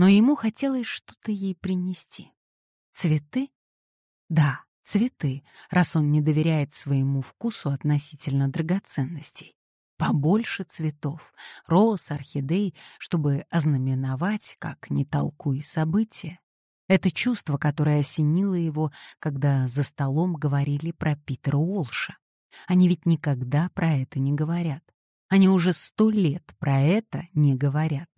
но ему хотелось что-то ей принести. Цветы? Да, цветы, раз он не доверяет своему вкусу относительно драгоценностей. Побольше цветов, роз, орхидей, чтобы ознаменовать, как не толкуй события. Это чувство, которое осенило его, когда за столом говорили про Питера Уолша. Они ведь никогда про это не говорят. Они уже сто лет про это не говорят.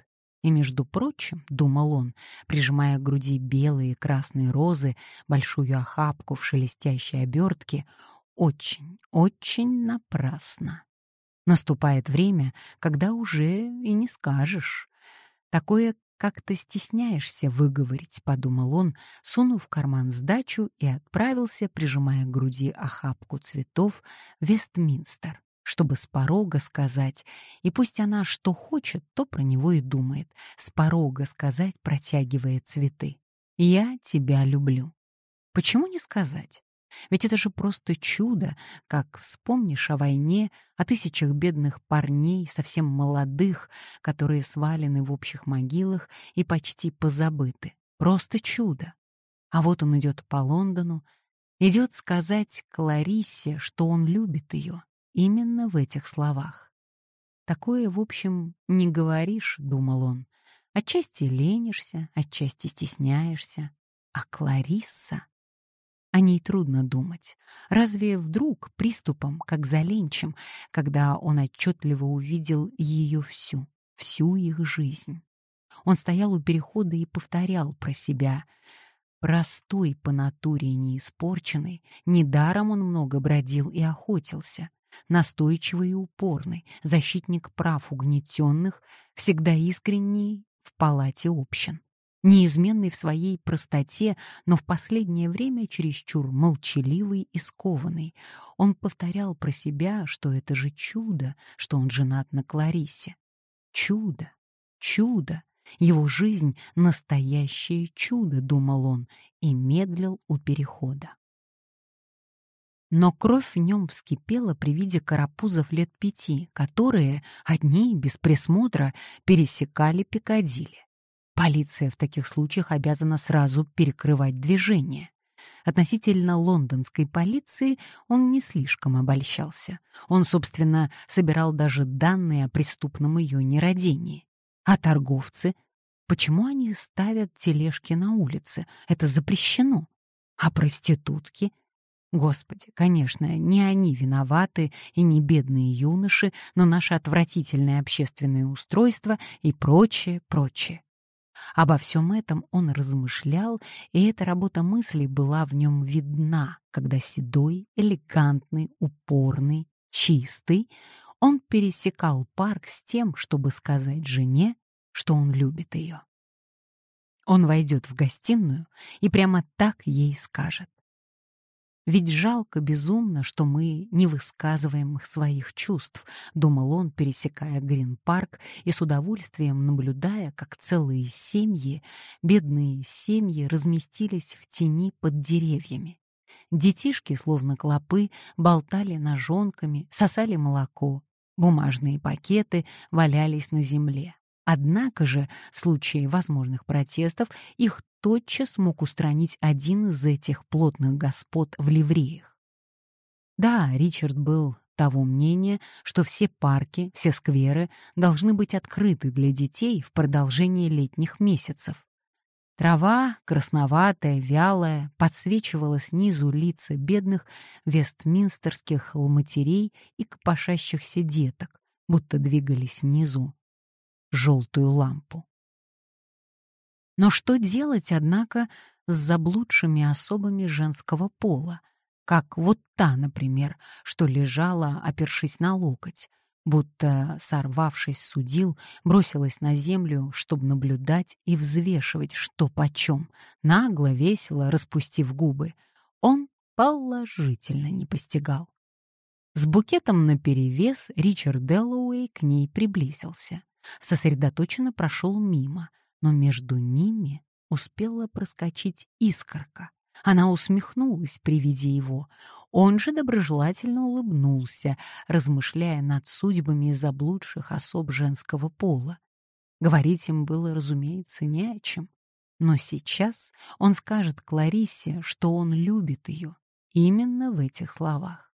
И, между прочим, — думал он, прижимая к груди белые и красные розы, большую охапку в шелестящей обертке, очень, очень напрасно. Наступает время, когда уже и не скажешь. Такое как-то стесняешься выговорить, — подумал он, сунув в карман сдачу и отправился, прижимая к груди охапку цветов, в Вестминстер чтобы с порога сказать, и пусть она что хочет, то про него и думает, с порога сказать, протягивая цветы. «Я тебя люблю». Почему не сказать? Ведь это же просто чудо, как вспомнишь о войне, о тысячах бедных парней, совсем молодых, которые свалены в общих могилах и почти позабыты. Просто чудо. А вот он идет по Лондону, идет сказать Клариссе, что он любит ее именно в этих словах. Такое, в общем, не говоришь, думал он. Отчасти ленишься, отчасти стесняешься. А Кларисса? О ней трудно думать. Разве вдруг приступом, как за ленчем, когда он отчетливо увидел ее всю, всю их жизнь? Он стоял у перехода и повторял про себя. Простой по натуре неиспорченный, недаром он много бродил и охотился настойчивый и упорный, защитник прав угнетенных, всегда искренний в палате общин. Неизменный в своей простоте, но в последнее время чересчур молчаливый и скованный. Он повторял про себя, что это же чудо, что он женат на Кларисе. Чудо, чудо. Его жизнь — настоящее чудо, думал он, и медлил у перехода. Но кровь в нем вскипела при виде карапузов лет пяти, которые, одни, без присмотра, пересекали Пикадилли. Полиция в таких случаях обязана сразу перекрывать движение. Относительно лондонской полиции он не слишком обольщался. Он, собственно, собирал даже данные о преступном ее нерадении. А торговцы? Почему они ставят тележки на улице? Это запрещено. А проститутки? Господи, конечно, не они виноваты и не бедные юноши, но наше отвратительное общественное устройство и прочее, прочее. Обо всем этом он размышлял, и эта работа мыслей была в нем видна, когда седой, элегантный, упорный, чистый, он пересекал парк с тем, чтобы сказать жене, что он любит ее. Он войдет в гостиную и прямо так ей скажет. Ведь жалко безумно, что мы не высказываем их своих чувств, думал он, пересекая Грин-парк и с удовольствием наблюдая, как целые семьи, бедные семьи, разместились в тени под деревьями. Детишки, словно клопы, болтали ножонками, сосали молоко. Бумажные пакеты валялись на земле. Однако же, в случае возможных протестов, их тотчас мог устранить один из этих плотных господ в ливреях. Да, Ричард был того мнения, что все парки, все скверы должны быть открыты для детей в продолжении летних месяцев. Трава, красноватая, вялая, подсвечивала снизу лица бедных вестминстерских холматерей и копошащихся деток, будто двигали снизу желтую лампу. Но что делать, однако, с заблудшими особами женского пола, как вот та, например, что лежала, опершись на локоть, будто, сорвавшись с судил, бросилась на землю, чтобы наблюдать и взвешивать, что почем, нагло, весело, распустив губы. Он положительно не постигал. С букетом наперевес Ричард Деллоуэй к ней приблизился. Сосредоточенно прошел мимо — но между ними успела проскочить искорка. Она усмехнулась при виде его. Он же доброжелательно улыбнулся, размышляя над судьбами заблудших особ женского пола. Говорить им было, разумеется, не о чем. Но сейчас он скажет Клариссе, что он любит ее, именно в этих словах.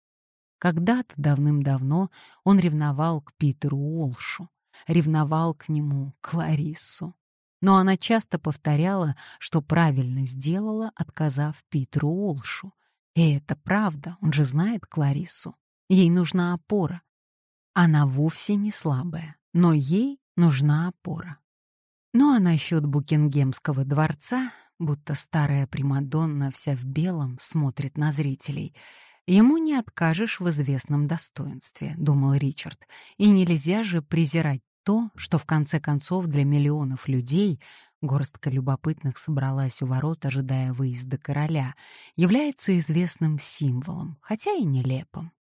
Когда-то давным-давно он ревновал к Питеру Уолшу, ревновал к нему Клариссу. Но она часто повторяла, что правильно сделала, отказав Питеру Уолшу. И это правда, он же знает Клариссу. Ей нужна опора. Она вовсе не слабая, но ей нужна опора. Ну а насчет Букингемского дворца, будто старая Примадонна вся в белом смотрит на зрителей, ему не откажешь в известном достоинстве, думал Ричард, и нельзя же презирать то, что в конце концов для миллионов людей горстка любопытных собралась у ворот, ожидая выезда короля, является известным символом, хотя и нелепым.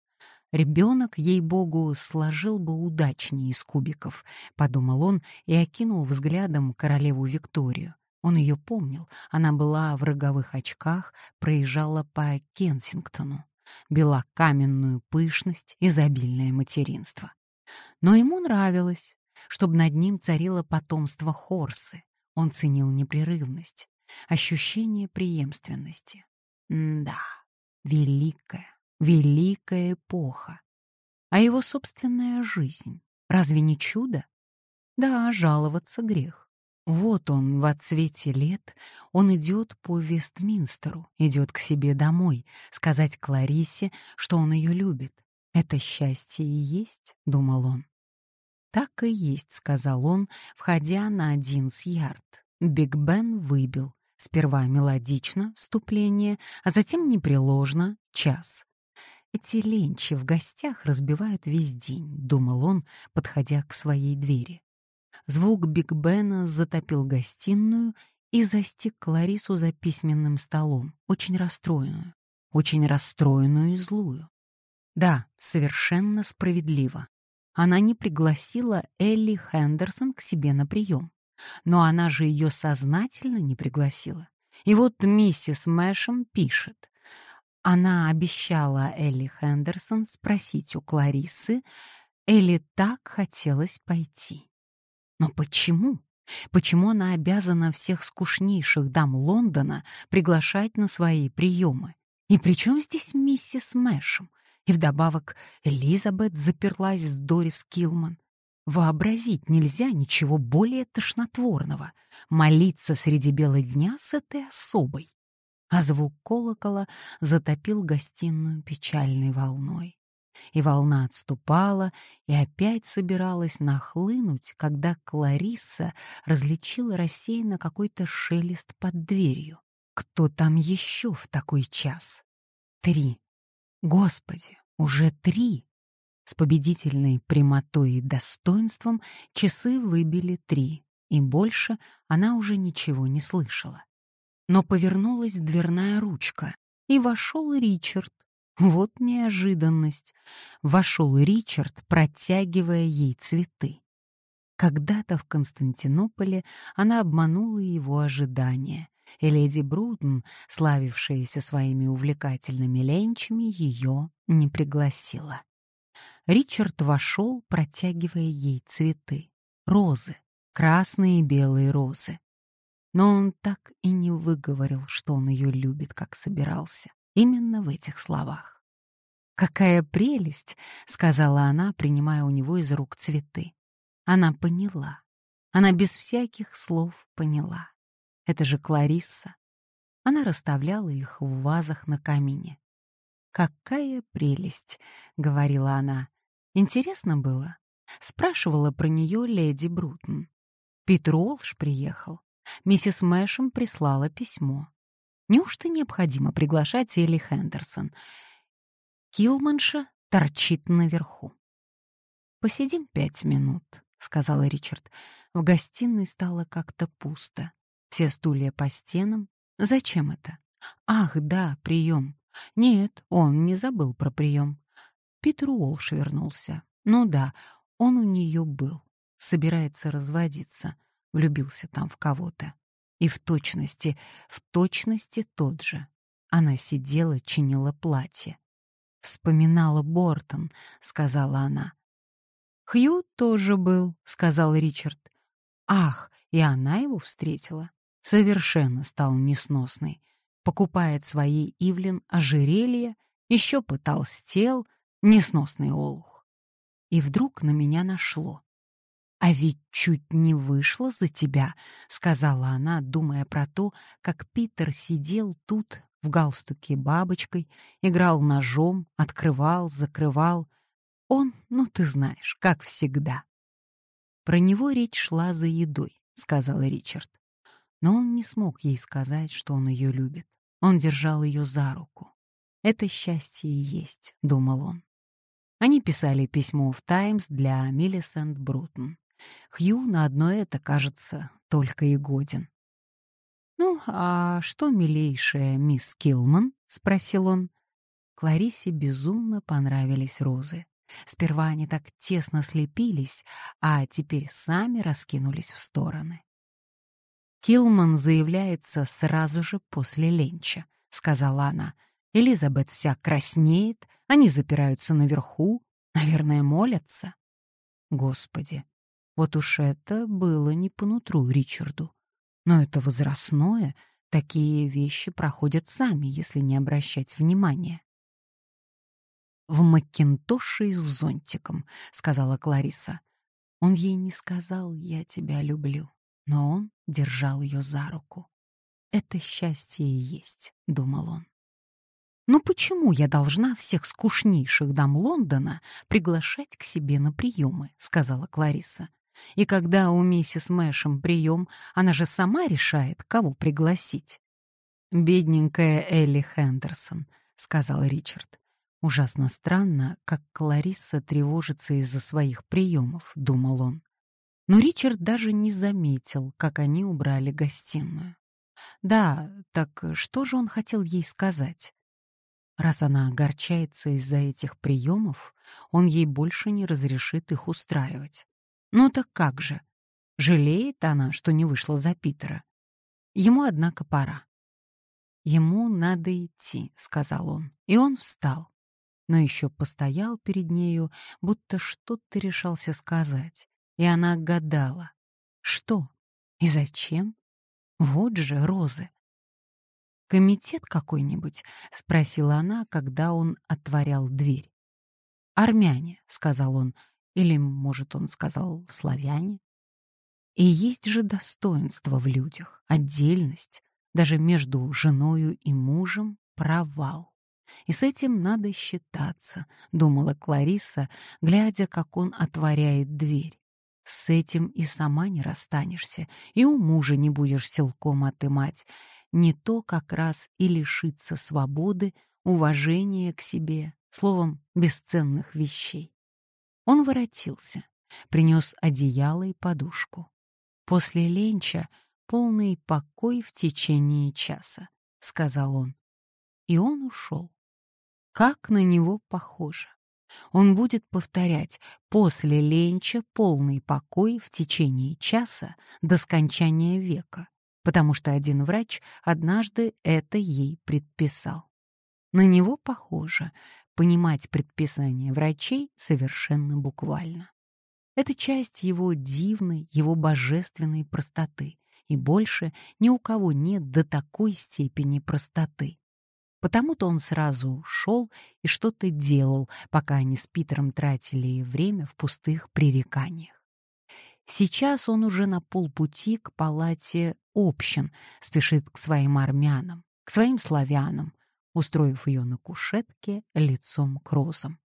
Ребенок, ей-богу, сложил бы удачнее из кубиков, подумал он и окинул взглядом королеву Викторию. Он ее помнил, она была в роговых очках, проезжала по Кенсингтону, бела каменную пышность, изобильное материнство. Но ему нравилось, чтобы над ним царило потомство Хорсы. Он ценил непрерывность, ощущение преемственности. Да, великая, великая эпоха. А его собственная жизнь — разве не чудо? Да, жаловаться грех. Вот он в отцвете лет, он идет по Вестминстеру, идет к себе домой, сказать Кларисе, что он ее любит. Это счастье и есть, думал он. Так и есть, сказал он, входя на Динс-Ярд. Биг Бен выбил. Сперва мелодично, вступление, а затем непреложно, час. Эти ленчи в гостях разбивают весь день, думал он, подходя к своей двери. Звук Биг Бена затопил гостиную и застиг Кларису за письменным столом, очень расстроенную, очень расстроенную и злую. Да, совершенно справедливо. Она не пригласила Элли Хендерсон к себе на прием. Но она же ее сознательно не пригласила. И вот миссис Мэшем пишет. Она обещала Элли Хендерсон спросить у Клариссы, Элли так хотелось пойти. Но почему? Почему она обязана всех скучнейших дам Лондона приглашать на свои приемы? И при чем здесь миссис Мэшем? И вдобавок Элизабет заперлась с Дорис Килман. Вообразить нельзя ничего более тошнотворного. Молиться среди бела дня с этой особой а звук колокола затопил гостиную печальной волной. И волна отступала и опять собиралась нахлынуть, когда Кларисса различила рассеянно какой-то шелест под дверью. Кто там еще в такой час? Три. Господи, уже три. С победительной прямотой и достоинством часы выбили три, и больше она уже ничего не слышала но повернулась дверная ручка, и вошел Ричард. Вот неожиданность. Вошел Ричард, протягивая ей цветы. Когда-то в Константинополе она обманула его ожидания, и леди Бруден, славившаяся своими увлекательными ленчами, ее не пригласила. Ричард вошел, протягивая ей цветы. Розы, красные и белые розы. Но он так и не выговорил, что он ее любит, как собирался. Именно в этих словах. «Какая прелесть!» — сказала она, принимая у него из рук цветы. Она поняла. Она без всяких слов поняла. Это же Кларисса. Она расставляла их в вазах на камине. «Какая прелесть!» — говорила она. «Интересно было?» — спрашивала про нее леди Брутон. Питер Уолш приехал. Миссис Мэшем прислала письмо. Неужто необходимо приглашать Элли Хендерсон? Килманша торчит наверху. «Посидим пять минут», — сказал Ричард. В гостиной стало как-то пусто. Все стулья по стенам. Зачем это? Ах, да, прием. Нет, он не забыл про прием. Питер Уолш вернулся. Ну да, он у нее был. Собирается разводиться влюбился там в кого-то. И в точности, в точности тот же. Она сидела, чинила платье. «Вспоминала Бортон», — сказала она. «Хью тоже был», — сказал Ричард. Ах, и она его встретила. Совершенно стал несносный. Покупает своей Ивлин ожерелье, еще потолстел, несносный олух. И вдруг на меня нашло. «А ведь чуть не вышло за тебя», — сказала она, думая про то, как Питер сидел тут в галстуке бабочкой, играл ножом, открывал, закрывал. Он, ну ты знаешь, как всегда. Про него речь шла за едой, сказал Ричард. Но он не смог ей сказать, что он ее любит. Он держал ее за руку. Это счастье и есть, думал он. Они писали письмо в «Таймс» для Миллисент Брутон. Хью на одно это, кажется, только и годен. «Ну, а что, милейшая мисс Килман?» — спросил он. Кларисе безумно понравились розы. Сперва они так тесно слепились, а теперь сами раскинулись в стороны. «Килман заявляется сразу же после ленча», — сказала она. «Элизабет вся краснеет, они запираются наверху, наверное, молятся». Господи, вот уж это было не по нутру Ричарду. Но это возрастное, такие вещи проходят сами, если не обращать внимания. «В Макинтоше с зонтиком», — сказала Клариса. Он ей не сказал «я тебя люблю», но он держал ее за руку. «Это счастье и есть», — думал он. «Ну почему я должна всех скучнейших дам Лондона приглашать к себе на приемы?» — сказала Клариса. И когда у миссис Мэшем прием, она же сама решает, кого пригласить. «Бедненькая Элли Хендерсон», — сказал Ричард. Ужасно странно, как Кларисса тревожится из-за своих приемов, думал он. Но Ричард даже не заметил, как они убрали гостиную. Да, так что же он хотел ей сказать? Раз она огорчается из-за этих приемов, он ей больше не разрешит их устраивать. Ну так как же? Жалеет она, что не вышла за Питера. Ему, однако, пора. «Ему надо идти», — сказал он, и он встал. Но еще постоял перед нею, будто что-то решался сказать, и она гадала. Что? И зачем? Вот же розы. «Комитет какой-нибудь?» — спросила она, когда он отворял дверь. «Армяне», — сказал он, или, может, он сказал «славяне»? И есть же достоинство в людях, отдельность, даже между женою и мужем провал. И с этим надо считаться, думала Клариса, глядя, как он отворяет дверь. С этим и сама не расстанешься, и у мужа не будешь силком отымать. Не то как раз и лишиться свободы, уважения к себе, словом, бесценных вещей. Он воротился, принес одеяло и подушку. После ленча полный покой в течение часа, сказал он. И он ушел. Как на него похоже. Он будет повторять после ленча полный покой в течение часа до скончания века, потому что один врач однажды это ей предписал. На него похоже, понимать предписания врачей совершенно буквально. Это часть его дивной, его божественной простоты, и больше ни у кого нет до такой степени простоты. Потому-то он сразу ушел и что-то делал, пока они с Питером тратили время в пустых пререканиях. Сейчас он уже на полпути к палате общин, спешит к своим армянам, к своим славянам, устроив ее на кушетке лицом к розам.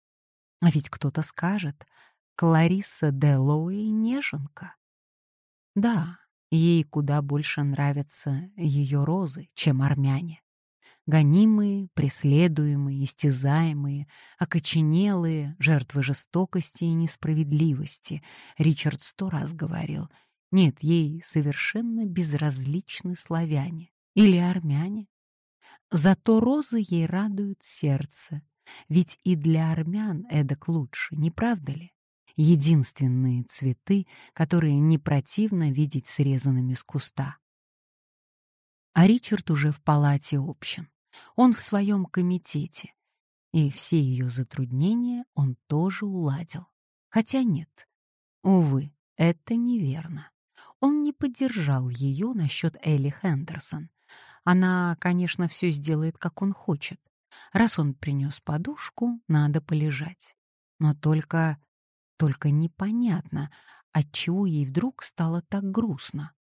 А ведь кто-то скажет, Кларисса Делоуэй неженка. Да, ей куда больше нравятся ее розы, чем армяне. Гонимые, преследуемые, истязаемые, окоченелые, жертвы жестокости и несправедливости. Ричард сто раз говорил, нет, ей совершенно безразличны славяне или армяне. Зато розы ей радуют сердце, ведь и для армян эдак лучше, не правда ли? Единственные цветы, которые не противно видеть срезанными с куста. А Ричард уже в палате общин. Он в своем комитете. И все ее затруднения он тоже уладил. Хотя нет. Увы, это неверно. Он не поддержал ее насчет Элли Хендерсон. Она, конечно, все сделает, как он хочет. Раз он принес подушку, надо полежать. Но только... только непонятно, отчего ей вдруг стало так грустно.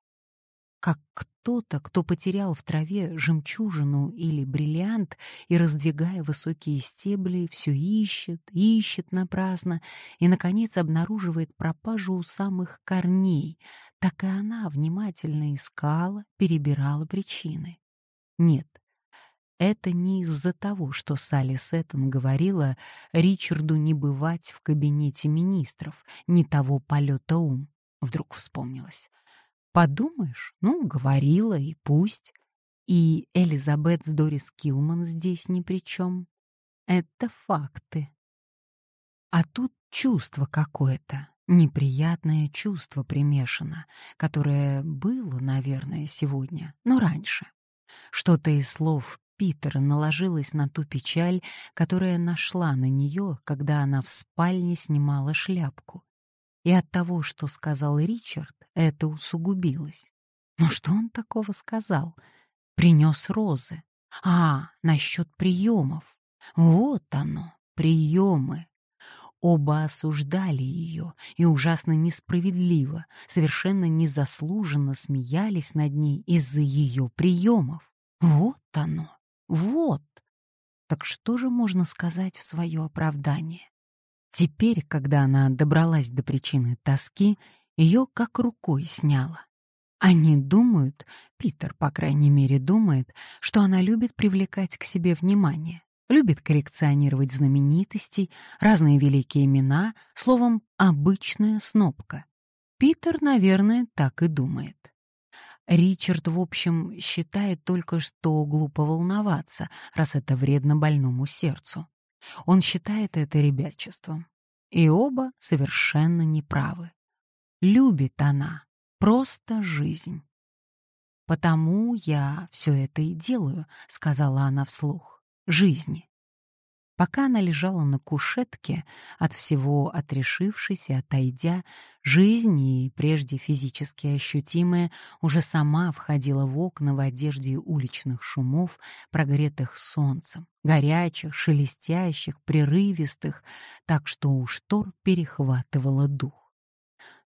Как кто-то, кто потерял в траве жемчужину или бриллиант и, раздвигая высокие стебли, все ищет, ищет напрасно и, наконец, обнаруживает пропажу у самых корней, так и она внимательно искала, перебирала причины. Нет, это не из-за того, что Салли Сеттон говорила Ричарду не бывать в кабинете министров, не того полета ум, вдруг вспомнилось. Подумаешь, ну, говорила и пусть. И Элизабет с Дорис Килман здесь ни при чем. Это факты. А тут чувство какое-то, неприятное чувство примешано, которое было, наверное, сегодня, но раньше. Что-то из слов Питера наложилось на ту печаль, которая нашла на нее, когда она в спальне снимала шляпку. И от того, что сказал Ричард, это усугубилось. Но что он такого сказал? Принес розы. А, насчет приемов. Вот оно, приемы. Оба осуждали ее и ужасно несправедливо, совершенно незаслуженно смеялись над ней из-за ее приемов. Вот оно, вот. Так что же можно сказать в свое оправдание? Теперь, когда она добралась до причины тоски, ее как рукой сняло. Они думают, Питер, по крайней мере, думает, что она любит привлекать к себе внимание, любит коллекционировать знаменитостей, разные великие имена, словом, обычная снопка. Питер, наверное, так и думает. Ричард, в общем, считает только, что глупо волноваться, раз это вредно больному сердцу. Он считает это ребячеством. И оба совершенно неправы. Любит она просто жизнь. «Потому я все это и делаю», — сказала она вслух, — «жизни». Пока она лежала на кушетке, от всего отрешившись и отойдя, жизнь и прежде физически ощутимая уже сама входила в окна в одежде уличных шумов, прогретых солнцем, горячих, шелестящих, прерывистых, так что у штор перехватывало дух.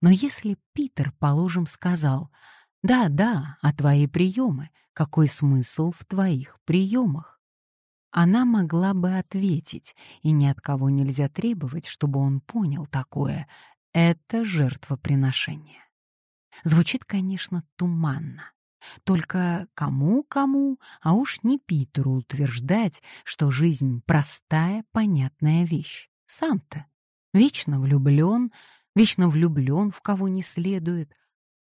Но если Питер, положим, сказал «Да, да, а твои приемы, какой смысл в твоих приемах?» Она могла бы ответить, и ни от кого нельзя требовать, чтобы он понял такое. Это жертвоприношение. Звучит, конечно, туманно. Только кому-кому, а уж не Питеру утверждать, что жизнь — простая, понятная вещь. Сам-то вечно влюблен, вечно влюблен в кого не следует.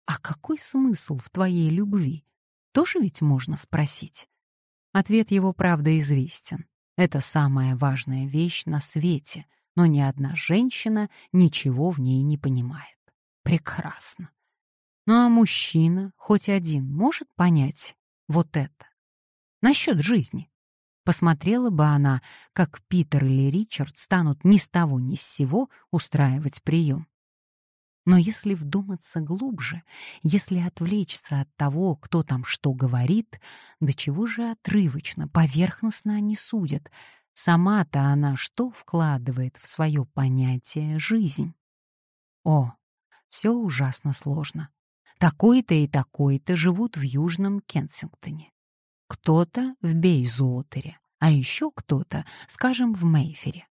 А какой смысл в твоей любви? Тоже ведь можно спросить. Ответ его, правда, известен. Это самая важная вещь на свете, но ни одна женщина ничего в ней не понимает. Прекрасно. Ну а мужчина, хоть один, может понять вот это? Насчет жизни. Посмотрела бы она, как Питер или Ричард станут ни с того ни с сего устраивать прием. Но если вдуматься глубже, если отвлечься от того, кто там что говорит, до чего же отрывочно, поверхностно они судят, сама-то она что вкладывает в свое понятие «жизнь»? О, все ужасно сложно. Такой-то и такой-то живут в Южном Кенсингтоне. Кто-то в Бейзуотере, а еще кто-то, скажем, в Мейфере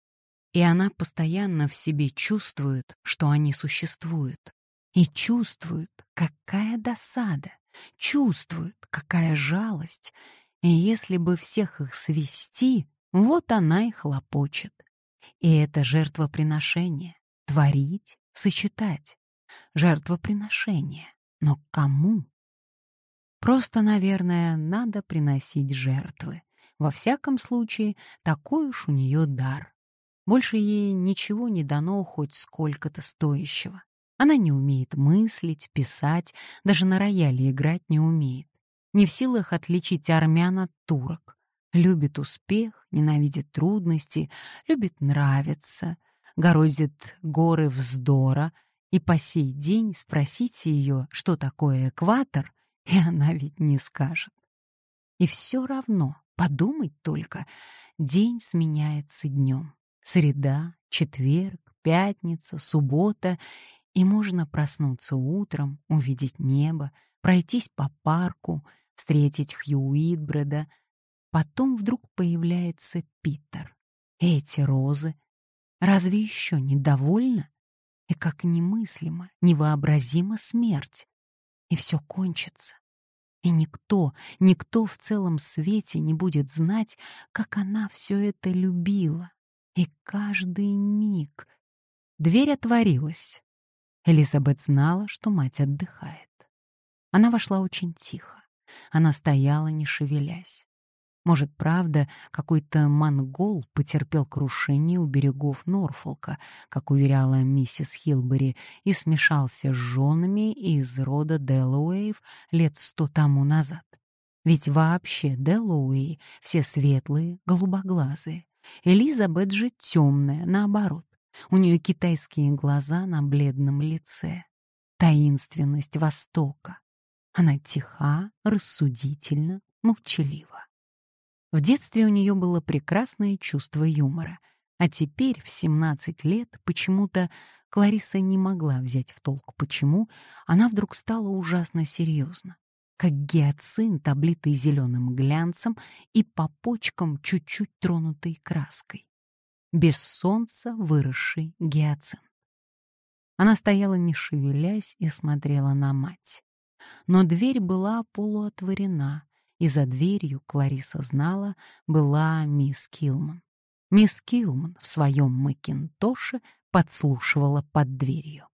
и она постоянно в себе чувствует, что они существуют. И чувствует, какая досада, чувствует, какая жалость. И если бы всех их свести, вот она и хлопочет. И это жертвоприношение. Творить, сочетать. Жертвоприношение. Но кому? Просто, наверное, надо приносить жертвы. Во всяком случае, такой уж у нее дар. Больше ей ничего не дано хоть сколько-то стоящего. Она не умеет мыслить, писать, даже на рояле играть не умеет. Не в силах отличить армян от турок. Любит успех, ненавидит трудности, любит нравиться, городит горы вздора И по сей день спросите ее, что такое экватор, и она ведь не скажет. И все равно, подумать только, день сменяется днем. Среда, четверг, пятница, суббота, и можно проснуться утром, увидеть небо, пройтись по парку, встретить Хью Уитбреда. Потом вдруг появляется Питер. Эти розы. Разве еще недовольна? И как немыслимо, невообразима смерть. И все кончится. И никто, никто в целом свете не будет знать, как она все это любила. И каждый миг. Дверь отворилась. Элизабет знала, что мать отдыхает. Она вошла очень тихо. Она стояла, не шевелясь. Может, правда, какой-то монгол потерпел крушение у берегов Норфолка, как уверяла миссис Хилбери, и смешался с женами из рода Делауэев лет сто тому назад. Ведь вообще Делауэи все светлые, голубоглазые. Элизабет же темная, наоборот. У нее китайские глаза на бледном лице. Таинственность Востока. Она тиха, рассудительна, молчалива. В детстве у нее было прекрасное чувство юмора, а теперь, в 17 лет, почему-то Клариса не могла взять в толк, почему она вдруг стала ужасно серьезна, как гиацинт, облитый зеленым глянцем и по почкам чуть-чуть тронутой краской. Без солнца выросший гиацинт. Она стояла не шевелясь и смотрела на мать. Но дверь была полуотворена, и за дверью, Клариса знала, была мисс Килман. Мисс Килман в своем макинтоше подслушивала под дверью.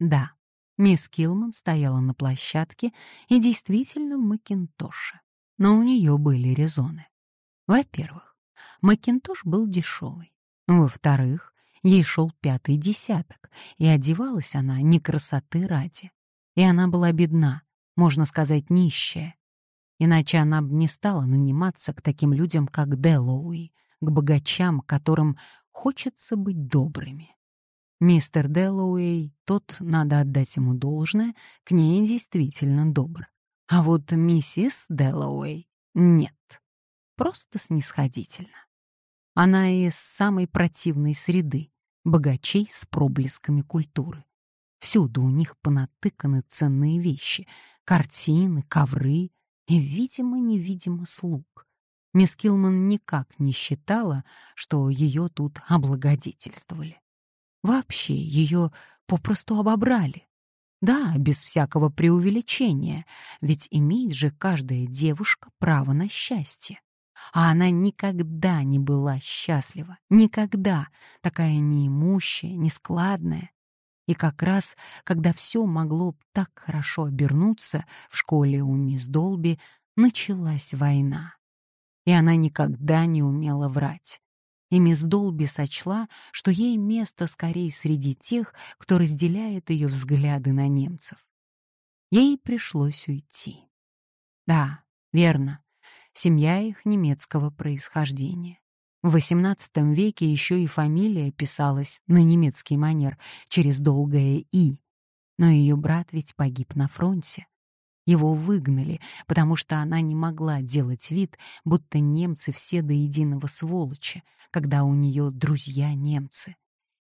Да, мисс Килман стояла на площадке и действительно в макинтоше. Но у нее были резоны. Во-первых, макинтош был дешевый. Во-вторых, ей шел пятый десяток, и одевалась она не красоты ради. И она была бедна, можно сказать, нищая. Иначе она бы не стала наниматься к таким людям, как Дэллоуи, к богачам, которым хочется быть добрыми. Мистер Дэллоуэй, тот, надо отдать ему должное, к ней действительно добр. А вот миссис Дэллоуэй — нет. Просто снисходительно. Она из самой противной среды, богачей с проблесками культуры. Всюду у них понатыканы ценные вещи, картины, ковры и, видимо-невидимо, слуг. Мисс Килман никак не считала, что ее тут облагодетельствовали. Вообще, ее попросту обобрали. Да, без всякого преувеличения, ведь имеет же каждая девушка право на счастье. А она никогда не была счастлива, никогда, такая неимущая, нескладная. И как раз, когда все могло так хорошо обернуться, в школе у мисс Долби началась война. И она никогда не умела врать. И мисс Долби сочла, что ей место скорее среди тех, кто разделяет ее взгляды на немцев. Ей пришлось уйти. Да, верно, семья их немецкого происхождения. В XVIII веке еще и фамилия писалась на немецкий манер через долгое «и». Но ее брат ведь погиб на фронте. Его выгнали, потому что она не могла делать вид, будто немцы все до единого сволочи, когда у нее друзья немцы.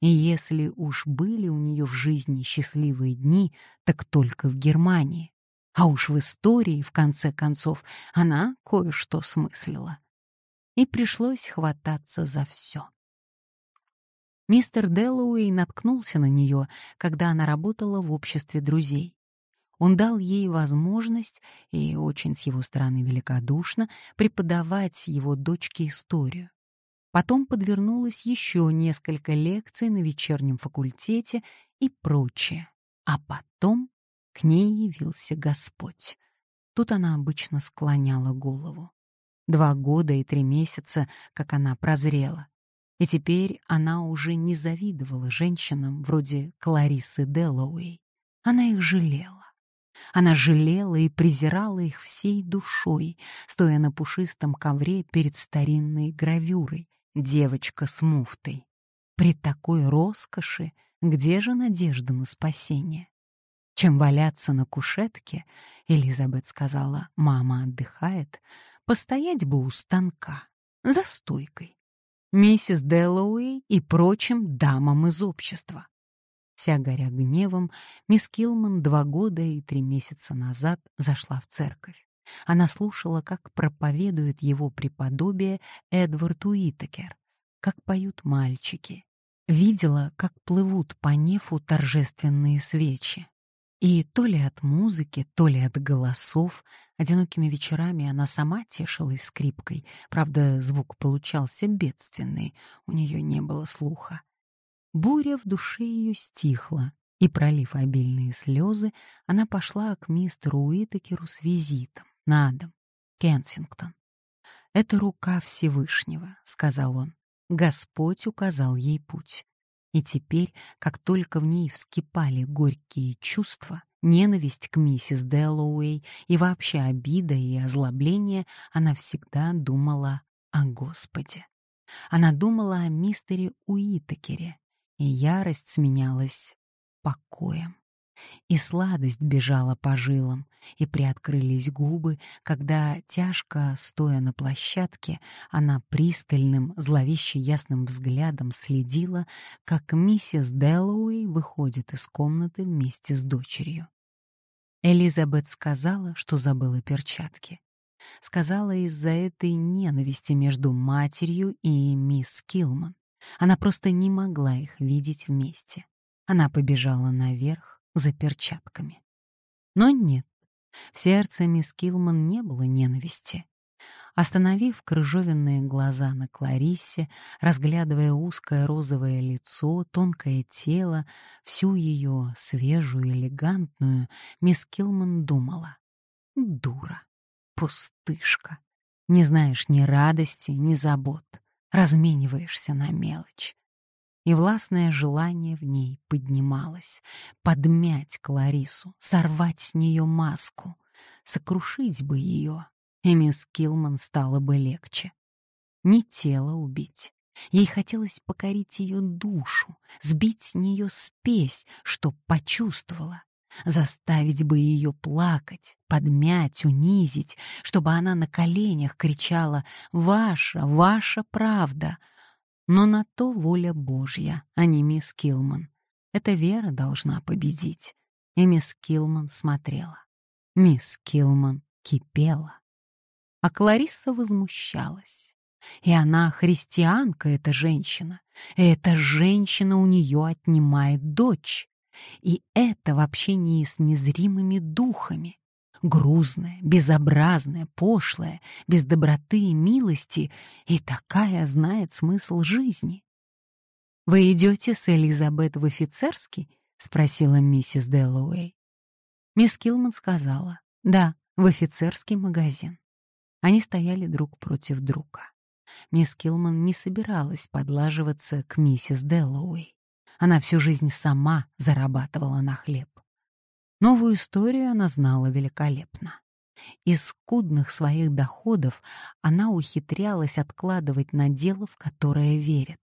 И если уж были у нее в жизни счастливые дни, так только в Германии. А уж в истории, в конце концов, она кое-что смыслила и пришлось хвататься за все. Мистер Дэллоуэй наткнулся на нее, когда она работала в обществе друзей. Он дал ей возможность, и очень с его стороны великодушно, преподавать его дочке историю. Потом подвернулось еще несколько лекций на вечернем факультете и прочее. А потом к ней явился Господь. Тут она обычно склоняла голову. Два года и три месяца, как она прозрела. И теперь она уже не завидовала женщинам вроде Кларисы Деллоуэй. Она их жалела. Она жалела и презирала их всей душой, стоя на пушистом ковре перед старинной гравюрой «Девочка с муфтой». При такой роскоши Где же надежда на спасение? Чем валяться на кушетке, Элизабет сказала, мама отдыхает, постоять бы у станка, за стойкой. Миссис Дэллоуэй и прочим дамам из общества. Вся горя гневом, мисс Килман два года и три месяца назад зашла в церковь. Она слушала, как проповедует его преподобие Эдвард Уитакер, как поют мальчики. Видела, как плывут по нефу торжественные свечи. И то ли от музыки, то ли от голосов, одинокими вечерами она сама тешилась скрипкой, правда, звук получался бедственный, у нее не было слуха. Буря в душе ее стихла, и, пролив обильные слезы, она пошла к мистеру Уитакеру с визитом на дом, Кенсингтон. «Это рука Всевышнего», — сказал он. Господь указал ей путь. И теперь, как только в ней вскипали горькие чувства, ненависть к миссис Дэллоуэй и вообще обида и озлобление, она всегда думала о Господе. Она думала о мистере Уитакере, и ярость сменялась покоем. И сладость бежала по жилам, и приоткрылись губы, когда, тяжко стоя на площадке, она пристальным, зловеще ясным взглядом следила, как миссис Дэллоуэй выходит из комнаты вместе с дочерью. Элизабет сказала, что забыла перчатки. Сказала из-за этой ненависти между матерью и мисс Килман. Она просто не могла их видеть вместе. Она побежала наверх, за перчатками. Но нет, в сердце мисс Килман не было ненависти. Остановив крыжовенные глаза на Клариссе, разглядывая узкое розовое лицо, тонкое тело, всю ее свежую, элегантную, мисс Килман думала. «Дура, пустышка, не знаешь ни радости, ни забот, размениваешься на мелочь и властное желание в ней поднималось — подмять Кларису, сорвать с нее маску, сокрушить бы ее, и мисс Килман стало бы легче. Не тело убить. Ей хотелось покорить ее душу, сбить с нее спесь, чтоб почувствовала, заставить бы ее плакать, подмять, унизить, чтобы она на коленях кричала «Ваша, ваша правда!» Но на то воля Божья, а не мисс Килман. Эта вера должна победить. И мисс Килман смотрела. Мисс Килман кипела. А Кларисса возмущалась. И она христианка, эта женщина. И эта женщина у нее отнимает дочь. И это в общении с незримыми духами грузная, безобразная, пошлая, без доброты и милости, и такая знает смысл жизни. «Вы идете с Элизабет в офицерский?» — спросила миссис Дэллоуэй. Мисс Килман сказала, «Да, в офицерский магазин». Они стояли друг против друга. Мисс Килман не собиралась подлаживаться к миссис Дэллоуэй. Она всю жизнь сама зарабатывала на хлеб. Новую историю она знала великолепно. Из скудных своих доходов она ухитрялась откладывать на дело, в которое верит.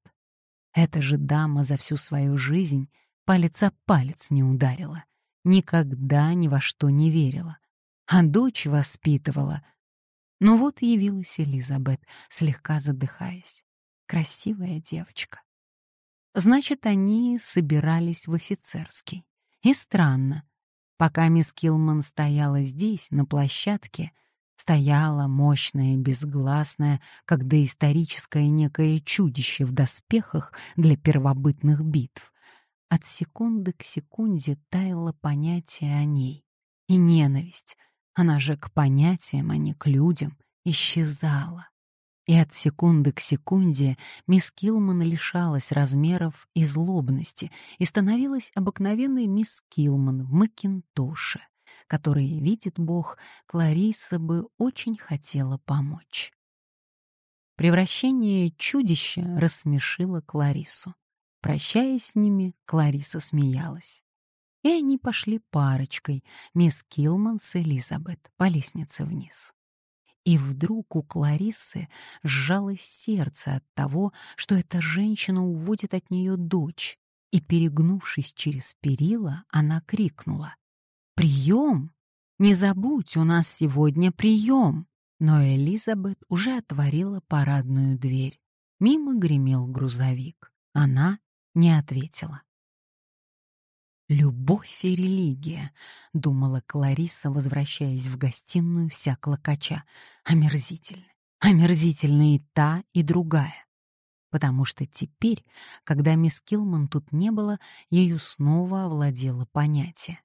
Эта же дама за всю свою жизнь палец о палец не ударила, никогда ни во что не верила, а дочь воспитывала. Но вот явилась Элизабет, слегка задыхаясь. Красивая девочка. Значит, они собирались в офицерский. И странно, Пока мисс Килман стояла здесь, на площадке, стояла мощная, безгласная, как доисторическое некое чудище в доспехах для первобытных битв. От секунды к секунде таяло понятие о ней. И ненависть, она же к понятиям, а не к людям, исчезала. И от секунды к секунде мисс Килман лишалась размеров и злобности и становилась обыкновенной мисс Килман в Макинтоше, которой, видит Бог, Клариса бы очень хотела помочь. Превращение чудища рассмешило Кларису. Прощаясь с ними, Клариса смеялась. И они пошли парочкой, мисс Килман с Элизабет, по лестнице вниз. И вдруг у Клариссы сжалось сердце от того, что эта женщина уводит от нее дочь, и, перегнувшись через перила, она крикнула «Прием! Не забудь, у нас сегодня прием!» Но Элизабет уже отворила парадную дверь. Мимо гремел грузовик. Она не ответила. «Любовь и религия», — думала Клариса, возвращаясь в гостиную вся клокоча. «Омерзительно, омерзительно и та, и другая». Потому что теперь, когда мисс Килман тут не было, ею снова овладело понятие.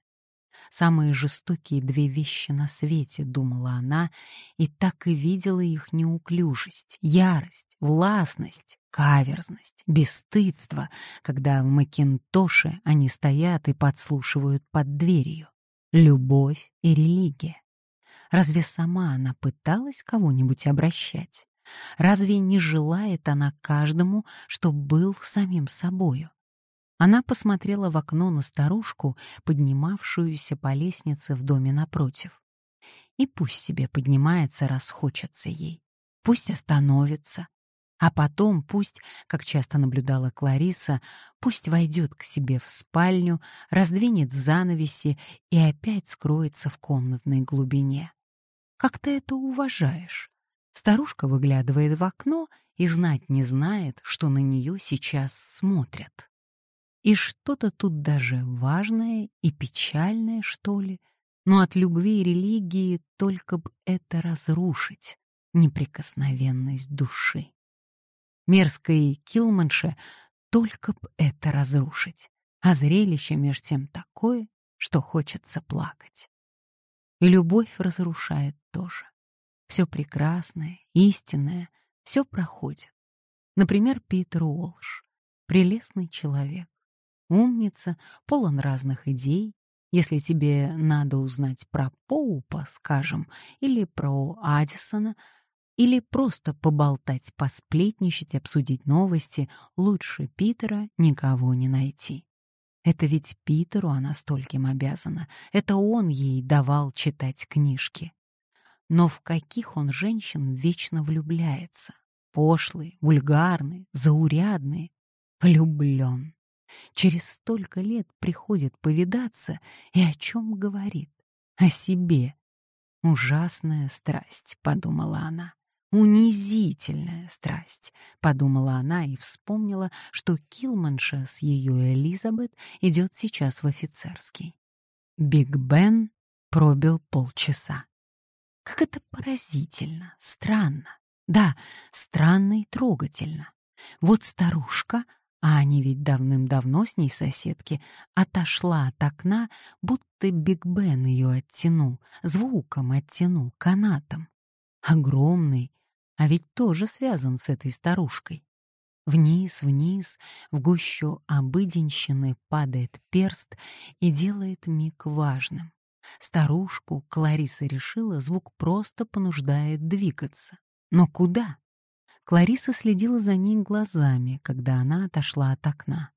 Самые жестокие две вещи на свете, думала она, и так и видела их неуклюжесть, ярость, властность, каверзность, бесстыдство, когда в Макинтоше они стоят и подслушивают под дверью. Любовь и религия. Разве сама она пыталась кого-нибудь обращать? Разве не желает она каждому, чтоб был самим собою? Она посмотрела в окно на старушку, поднимавшуюся по лестнице в доме напротив. И пусть себе поднимается, раз хочется ей. Пусть остановится. А потом пусть, как часто наблюдала Клариса, пусть войдет к себе в спальню, раздвинет занавеси и опять скроется в комнатной глубине. Как ты это уважаешь? Старушка выглядывает в окно и знать не знает, что на нее сейчас смотрят. И что-то тут даже важное и печальное, что ли. Но от любви и религии только б это разрушить, неприкосновенность души. Мерзкой Килманше только б это разрушить, а зрелище меж тем такое, что хочется плакать. И любовь разрушает тоже. Все прекрасное, истинное, все проходит. Например, Питер Уолш, прелестный человек, умница, полон разных идей. Если тебе надо узнать про Поупа, скажем, или про Аддисона, или просто поболтать, посплетничать, обсудить новости, лучше Питера никого не найти. Это ведь Питеру она стольким обязана. Это он ей давал читать книжки. Но в каких он женщин вечно влюбляется? Пошлый, вульгарный, заурядный, влюблен через столько лет приходит повидаться и о чем говорит? О себе. Ужасная страсть, подумала она. Унизительная страсть, подумала она и вспомнила, что Килманша с ее Элизабет идет сейчас в офицерский. Биг Бен пробил полчаса. Как это поразительно, странно. Да, странно и трогательно. Вот старушка — а они ведь давным-давно с ней соседки, отошла от окна, будто Биг Бен ее оттянул, звуком оттянул, канатом. Огромный, а ведь тоже связан с этой старушкой. Вниз, вниз, в гущу обыденщины падает перст и делает миг важным. Старушку Клариса решила, звук просто понуждает двигаться. Но куда? Клариса следила за ней глазами, когда она отошла от окна.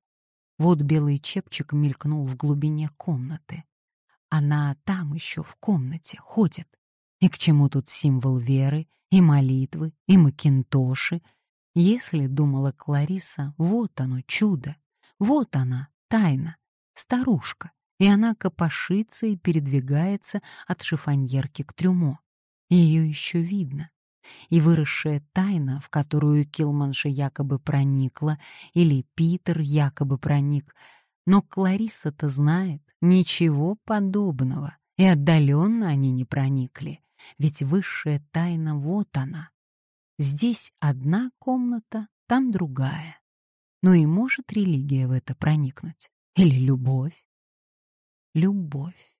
Вот белый чепчик мелькнул в глубине комнаты. Она там еще в комнате ходит. И к чему тут символ веры, и молитвы, и макинтоши? Если, думала Клариса, вот оно, чудо, вот она, тайна, старушка, и она копошится и передвигается от шифоньерки к трюмо. Ее еще видно и выросшая тайна, в которую Килманша якобы проникла, или Питер якобы проник, но Клариса-то знает ничего подобного, и отдаленно они не проникли, ведь высшая тайна вот она. Здесь одна комната, там другая. Ну и может религия в это проникнуть? Или любовь? Любовь.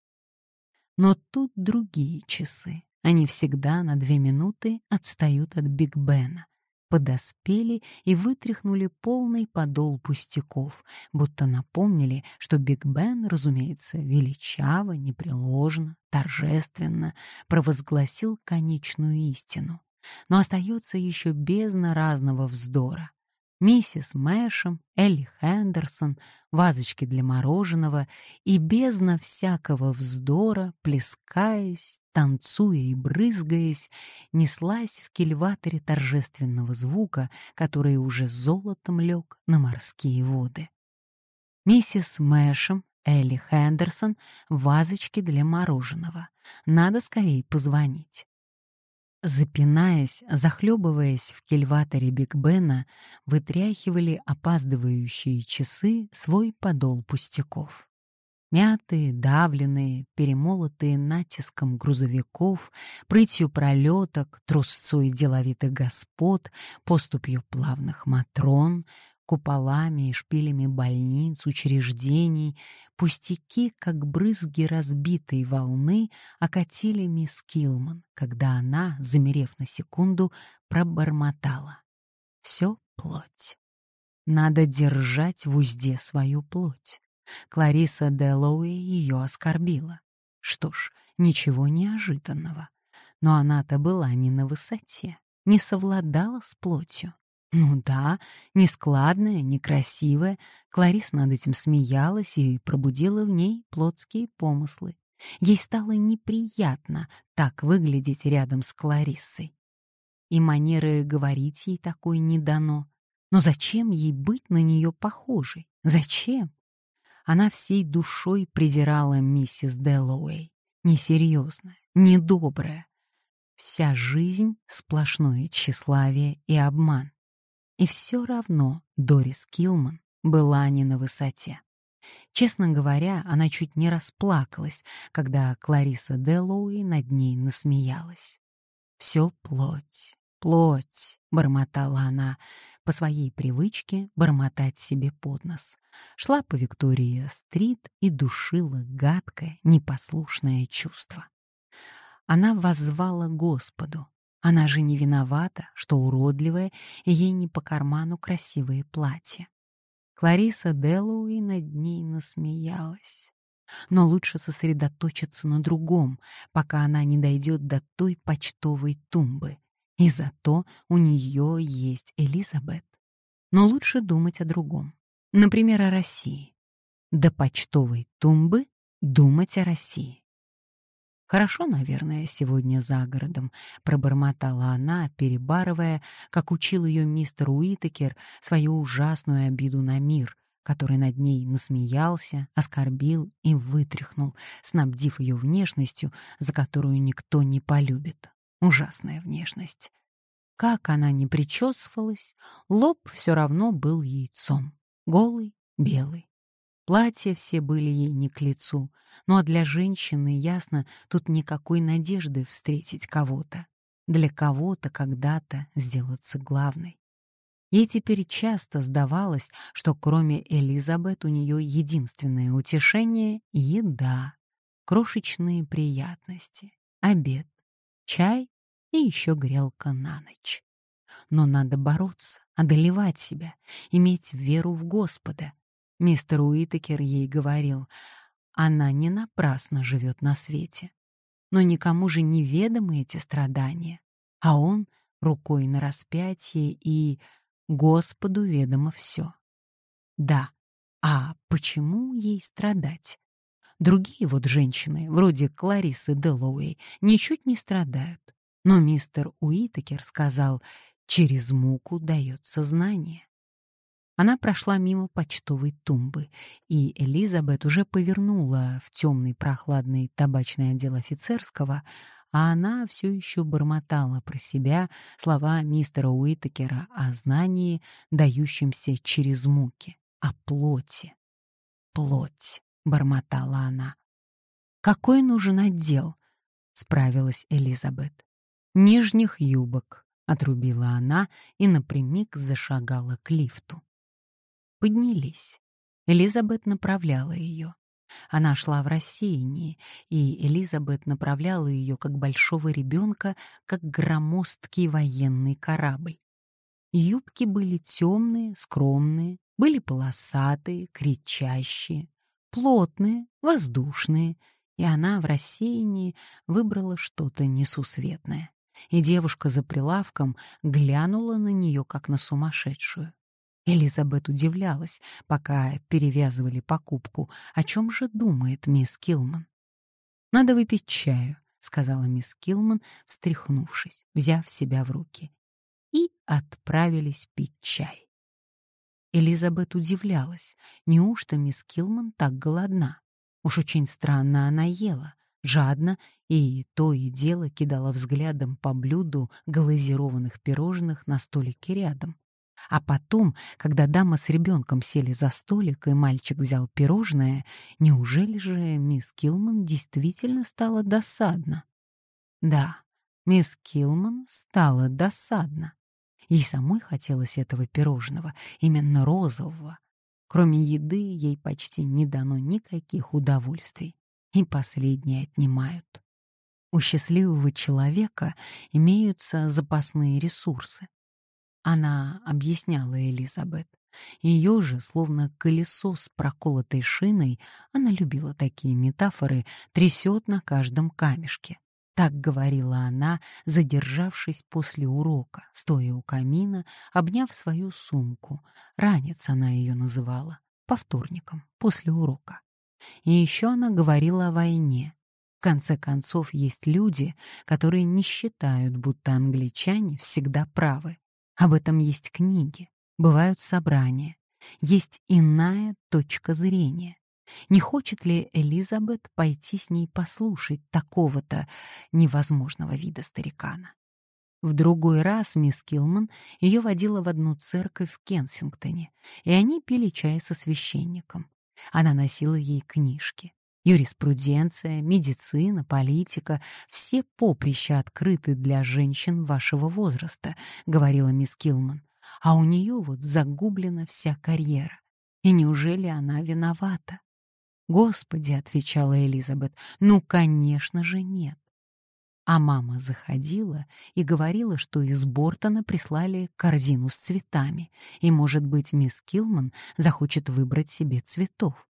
Но тут другие часы. Они всегда на две минуты отстают от Биг Бена. Подоспели и вытряхнули полный подол пустяков, будто напомнили, что Биг Бен, разумеется, величаво, непреложно, торжественно провозгласил конечную истину. Но остается еще бездна разного вздора миссис Мэшем, Элли Хендерсон, вазочки для мороженого и бездна всякого вздора, плескаясь, танцуя и брызгаясь, неслась в кильваторе торжественного звука, который уже золотом лег на морские воды. Миссис Мэшем, Элли Хендерсон, вазочки для мороженого. Надо скорее позвонить. Запинаясь, захлебываясь в кельваторе Биг Бена, вытряхивали опаздывающие часы свой подол пустяков. Мятые, давленные, перемолотые натиском грузовиков, прытью пролеток, трусцой деловитых господ, поступью плавных матрон, куполами и шпилями больниц, учреждений, пустяки, как брызги разбитой волны, окатили мисс Килман, когда она, замерев на секунду, пробормотала. Все плоть. Надо держать в узде свою плоть. Клариса Дэллоуи ее оскорбила. Что ж, ничего неожиданного. Но она-то была не на высоте, не совладала с плотью. Ну да, нескладная, некрасивая, Кларис над этим смеялась и пробудила в ней плотские помыслы. Ей стало неприятно так выглядеть рядом с Клариссой. И манеры говорить ей такой не дано. Но зачем ей быть на нее похожей? Зачем? Она всей душой презирала миссис Дэллоуэй. Несерьезная, недобрая. Вся жизнь — сплошное тщеславие и обман. И все равно Дорис Килман была не на высоте. Честно говоря, она чуть не расплакалась, когда Клариса Деллоуи над ней насмеялась. «Все плоть, плоть», — бормотала она, по своей привычке бормотать себе под нос. Шла по Виктория-стрит и душила гадкое, непослушное чувство. Она воззвала Господу, она же не виновата, что уродливая, и ей не по карману красивые платья. Клариса Деллоуи над ней насмеялась. Но лучше сосредоточиться на другом, пока она не дойдет до той почтовой тумбы. И зато у нее есть Элизабет. Но лучше думать о другом. Например, о России. До почтовой тумбы думать о России. Хорошо, наверное, сегодня за городом, пробормотала она, перебарывая, как учил ее мистер Уитакер, свою ужасную обиду на мир, который над ней насмеялся, оскорбил и вытряхнул, снабдив ее внешностью, за которую никто не полюбит. Ужасная внешность. Как она не причесывалась, лоб все равно был яйцом. Голый, белый. Платья все были ей не к лицу, ну а для женщины, ясно, тут никакой надежды встретить кого-то, для кого-то когда-то сделаться главной. Ей теперь часто сдавалось, что кроме Элизабет у нее единственное утешение — еда, крошечные приятности, обед, чай и еще грелка на ночь. Но надо бороться, одолевать себя, иметь веру в Господа, Мистер Уитакер ей говорил, она не напрасно живет на свете. Но никому же неведомы эти страдания, а он рукой на распятие и Господу ведомо все. Да, а почему ей страдать? Другие вот женщины, вроде Кларисы Делоуэй, ничуть не страдают. Но мистер Уитакер сказал, через муку дается знание. Она прошла мимо почтовой тумбы, и Элизабет уже повернула в темный прохладный табачный отдел офицерского, а она все еще бормотала про себя слова мистера Уитакера о знании, дающемся через муки, о плоти. «Плоть», — бормотала она. «Какой нужен отдел?» — справилась Элизабет. «Нижних юбок», — отрубила она и напрямик зашагала к лифту поднялись. Элизабет направляла ее. Она шла в рассеянии, и Элизабет направляла ее как большого ребенка, как громоздкий военный корабль. Юбки были темные, скромные, были полосатые, кричащие, плотные, воздушные, и она в рассеянии выбрала что-то несусветное. И девушка за прилавком глянула на нее, как на сумасшедшую. Элизабет удивлялась, пока перевязывали покупку. О чем же думает мисс Килман? «Надо выпить чаю», — сказала мисс Килман, встряхнувшись, взяв себя в руки. И отправились пить чай. Элизабет удивлялась, неужто мисс Килман так голодна? Уж очень странно она ела, жадно и то и дело кидала взглядом по блюду глазированных пирожных на столике рядом. А потом, когда дама с ребенком сели за столик и мальчик взял пирожное, неужели же мисс Килман действительно стало досадно? Да, мисс Килман стало досадно. Ей самой хотелось этого пирожного, именно розового. Кроме еды ей почти не дано никаких удовольствий, и последние отнимают. У счастливого человека имеются запасные ресурсы. Она объясняла Элизабет. Ее же, словно колесо с проколотой шиной, она любила такие метафоры, трясет на каждом камешке. Так говорила она, задержавшись после урока, стоя у камина, обняв свою сумку. Ранец она ее называла, по вторникам, после урока. И еще она говорила о войне. В конце концов, есть люди, которые не считают, будто англичане всегда правы. Об этом есть книги, бывают собрания, есть иная точка зрения. Не хочет ли Элизабет пойти с ней послушать такого-то невозможного вида старикана? В другой раз мисс Килман ее водила в одну церковь в Кенсингтоне, и они пили чай со священником. Она носила ей книжки. Юриспруденция, медицина, политика — все поприща открыты для женщин вашего возраста, — говорила мисс Килман. А у нее вот загублена вся карьера. И неужели она виновата? «Господи», — отвечала Элизабет, — «ну, конечно же, нет». А мама заходила и говорила, что из Бортона прислали корзину с цветами, и, может быть, мисс Килман захочет выбрать себе цветов.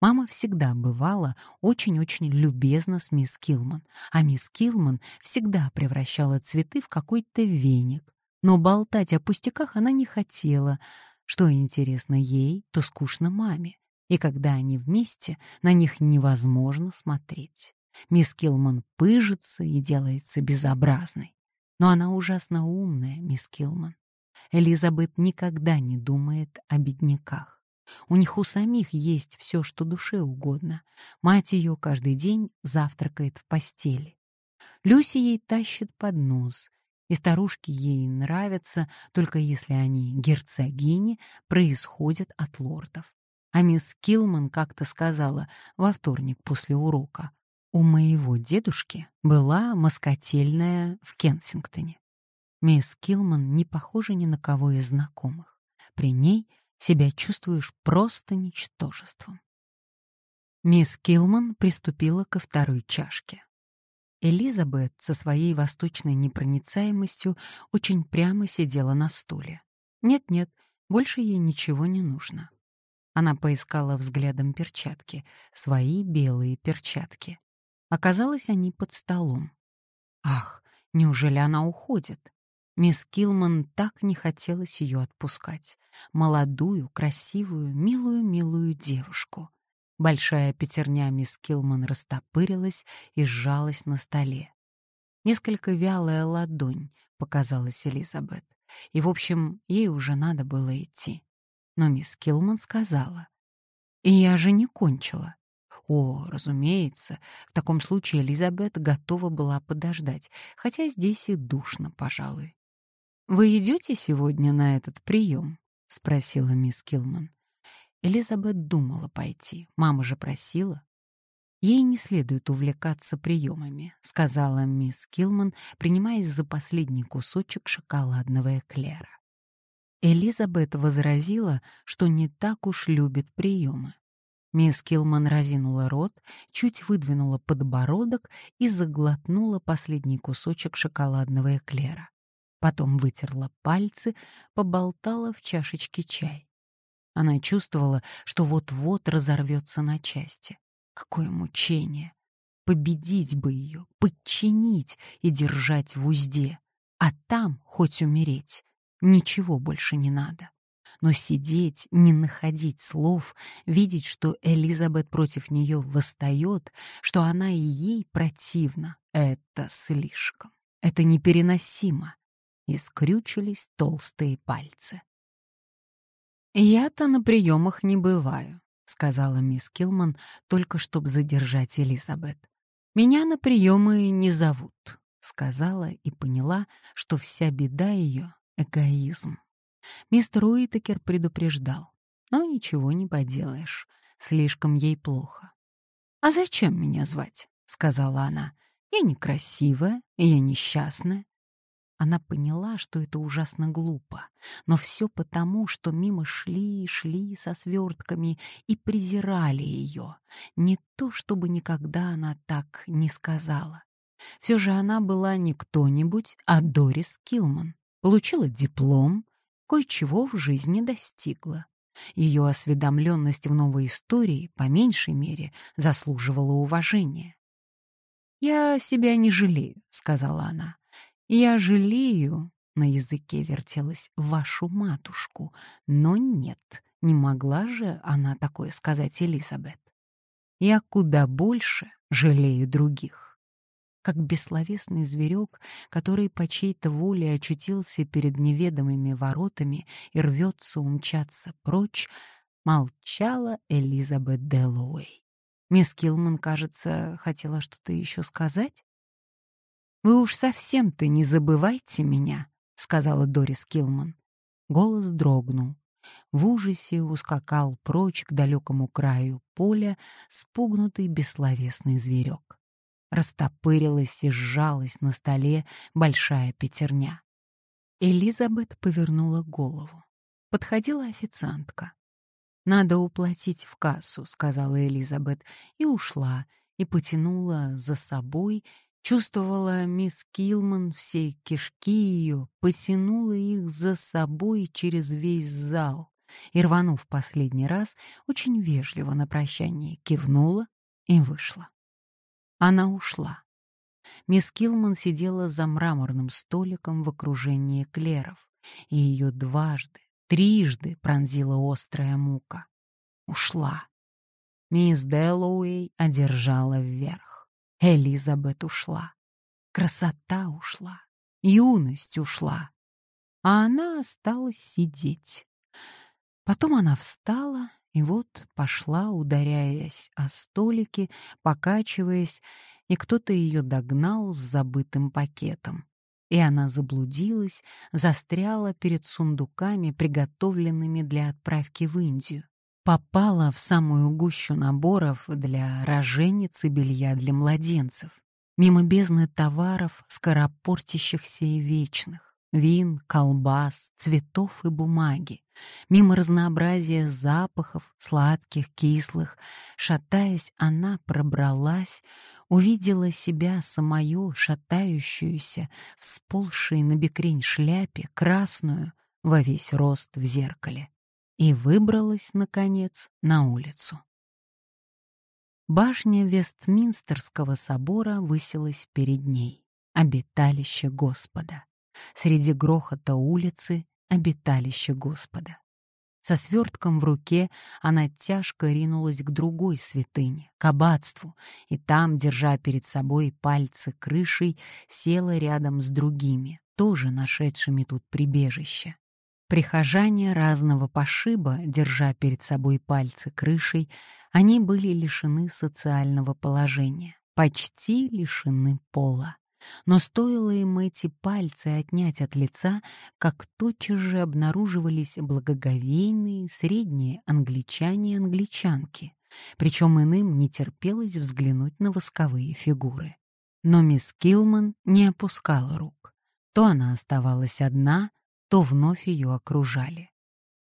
Мама всегда бывала очень-очень любезна с мисс Килман, а мисс Килман всегда превращала цветы в какой-то веник. Но болтать о пустяках она не хотела. Что интересно ей, то скучно маме и когда они вместе, на них невозможно смотреть. Мисс Килман пыжится и делается безобразной. Но она ужасно умная, мисс Килман. Элизабет никогда не думает о бедняках. У них у самих есть все, что душе угодно. Мать ее каждый день завтракает в постели. Люси ей тащит под нос, и старушки ей нравятся, только если они, герцогини, происходят от лордов. А мисс Килман как-то сказала во вторник после урока. У моего дедушки была москотельная в Кенсингтоне. Мисс Килман не похожа ни на кого из знакомых. При ней себя чувствуешь просто ничтожеством. Мисс Килман приступила ко второй чашке. Элизабет со своей восточной непроницаемостью очень прямо сидела на стуле. Нет-нет, больше ей ничего не нужно. Она поискала взглядом перчатки, свои белые перчатки. Оказалось, они под столом. Ах, неужели она уходит? Мисс Килман так не хотелось ее отпускать. Молодую, красивую, милую-милую девушку. Большая пятерня мисс Килман растопырилась и сжалась на столе. Несколько вялая ладонь, показалась Элизабет. И, в общем, ей уже надо было идти но мисс Килман сказала. «И я же не кончила». О, разумеется, в таком случае Элизабет готова была подождать, хотя здесь и душно, пожалуй. «Вы идете сегодня на этот прием?» — спросила мисс Килман. Элизабет думала пойти, мама же просила. «Ей не следует увлекаться приемами», — сказала мисс Килман, принимаясь за последний кусочек шоколадного эклера. Элизабет возразила, что не так уж любит приемы. Мисс Килман разинула рот, чуть выдвинула подбородок и заглотнула последний кусочек шоколадного эклера. Потом вытерла пальцы, поболтала в чашечке чай. Она чувствовала, что вот-вот разорвется на части. Какое мучение! Победить бы ее, подчинить и держать в узде, а там хоть умереть. Ничего больше не надо. Но сидеть, не находить слов, видеть, что Элизабет против нее восстает, что она и ей противна, это слишком. Это непереносимо. И скрючились толстые пальцы. «Я-то на приемах не бываю», — сказала мисс Килман, только чтобы задержать Элизабет. «Меня на приемы не зовут», — сказала и поняла, что вся беда ее — эгоизм. Мистер Уитакер предупреждал, но ничего не поделаешь, слишком ей плохо. «А зачем меня звать?» — сказала она. «Я некрасивая, я несчастная, она поняла, что это ужасно глупо, но все потому, что мимо шли и шли со свертками и презирали ее. Не то, чтобы никогда она так не сказала. Все же она была не кто-нибудь, а Дорис Килман. Получила диплом, кое-чего в жизни достигла. Ее осведомленность в новой истории, по меньшей мере, заслуживала уважения. «Я себя не жалею», — сказала она. Я жалею, на языке вертелась вашу матушку, но нет, не могла же она такое сказать Элизабет. Я куда больше жалею других. Как бессловесный зверек, который по чьей-то воле очутился перед неведомыми воротами и рвется умчаться прочь, молчала Элизабет Дэллоуэй. Мисс Килман, кажется, хотела что-то еще сказать? «Вы уж совсем-то не забывайте меня», — сказала Дорис Килман. Голос дрогнул. В ужасе ускакал прочь к далекому краю поля спугнутый бессловесный зверек. Растопырилась и сжалась на столе большая пятерня. Элизабет повернула голову. Подходила официантка. «Надо уплатить в кассу», — сказала Элизабет, и ушла, и потянула за собой Чувствовала мисс Килман все кишки ее, потянула их за собой через весь зал и, рванув последний раз, очень вежливо на прощание кивнула и вышла. Она ушла. Мисс Килман сидела за мраморным столиком в окружении клеров, и ее дважды, трижды пронзила острая мука. Ушла. Мисс Дэллоуэй одержала вверх. Элизабет ушла. Красота ушла. Юность ушла. А она осталась сидеть. Потом она встала и вот пошла, ударяясь о столики, покачиваясь, и кто-то ее догнал с забытым пакетом. И она заблудилась, застряла перед сундуками, приготовленными для отправки в Индию попала в самую гущу наборов для рожениц и белья для младенцев, мимо бездны товаров, скоропортящихся и вечных, вин, колбас, цветов и бумаги, мимо разнообразия запахов, сладких, кислых. Шатаясь, она пробралась, увидела себя самую, шатающуюся, всползшей на бекрень шляпе, красную, во весь рост в зеркале и выбралась, наконец, на улицу. Башня Вестминстерского собора высилась перед ней, обиталище Господа. Среди грохота улицы — обиталище Господа. Со свертком в руке она тяжко ринулась к другой святыне, к аббатству, и там, держа перед собой пальцы крышей, села рядом с другими, тоже нашедшими тут прибежище. Прихожане разного пошиба, держа перед собой пальцы крышей, они были лишены социального положения, почти лишены пола. Но стоило им эти пальцы отнять от лица, как тотчас же обнаруживались благоговейные средние англичане и англичанки, причем иным не терпелось взглянуть на восковые фигуры. Но мисс Килман не опускала рук. То она оставалась одна, то вновь ее окружали.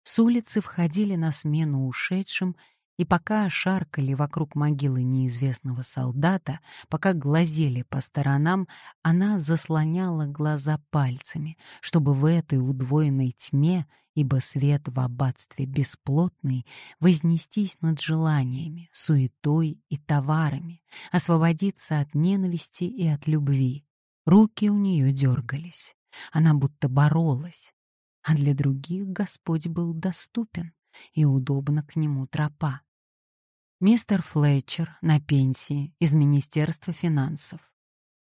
С улицы входили на смену ушедшим, и пока шаркали вокруг могилы неизвестного солдата, пока глазели по сторонам, она заслоняла глаза пальцами, чтобы в этой удвоенной тьме, ибо свет в аббатстве бесплотный, вознестись над желаниями, суетой и товарами, освободиться от ненависти и от любви. Руки у нее дергались. Она будто боролась. А для других Господь был доступен, и удобно к нему тропа. Мистер Флетчер на пенсии из Министерства финансов.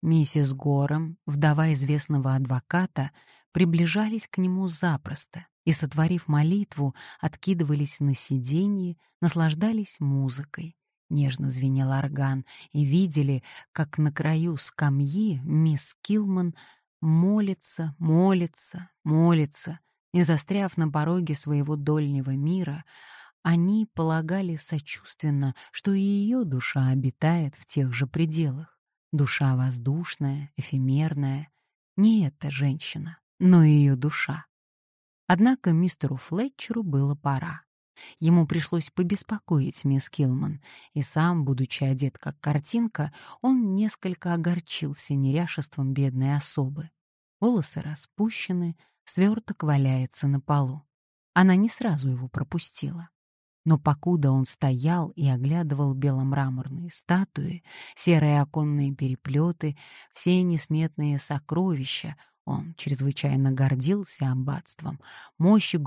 Миссис Гором, вдова известного адвоката, приближались к нему запросто, и, сотворив молитву, откидывались на сиденье, наслаждались музыкой. Нежно звенел орган, и видели, как на краю скамьи мисс Килман молится, молится, молится, и, застряв на пороге своего дольнего мира, они полагали сочувственно, что и ее душа обитает в тех же пределах. Душа воздушная, эфемерная. Не эта женщина, но ее душа. Однако мистеру Флетчеру было пора. Ему пришлось побеспокоить мисс Килман, и сам, будучи одет как картинка, он несколько огорчился неряшеством бедной особы. Волосы распущены, сверток валяется на полу. Она не сразу его пропустила. Но покуда он стоял и оглядывал беломраморные статуи, серые оконные переплеты, все несметные сокровища, он чрезвычайно гордился аббатством. Мощь и